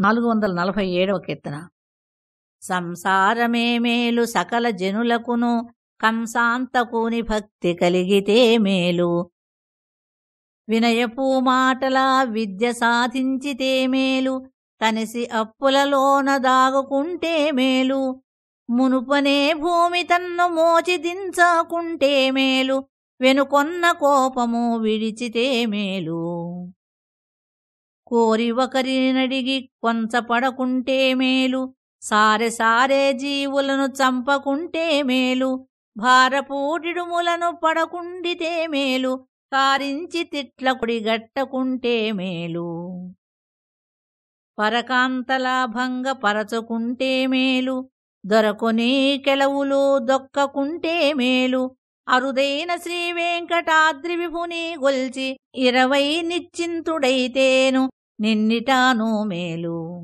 నాలుగు వందల నలభై ఏడవ కీర్తన. సంసారమే మేలు సకల జనులకును కంసాంతకుని భక్తి కలిగితే మేలు. వినయపు మాటల విద్య సాధించితే మేలు. తనిసి అప్పులలోన దాగుకుంటే మేలు. మునుపనే భూమి తన్ను మోచిదించకుంటే మేలు. వెనుకొన్న కోపము విడిచితే మేలు. కోరి ఒకరినడిగి కొంచపడకుంటే మేలు. సారె సారే జీవులను చంపకుంటే మేలు. భారపూడిడుములను పడకుండితే మేలు. కారించి తిట్ల కుడిగట్టకుంటే మేలు. పరకాంతలాభంగ పరచుకుంటే మేలు. దొరకొని కెలవులు దొక్కకుంటే మేలు. అరుదైన శ్రీ వెంకటాద్రి విభుని గొల్చి ఇరవై నిశ్చింతుడైతేను. నిన్నిటాను మేలు.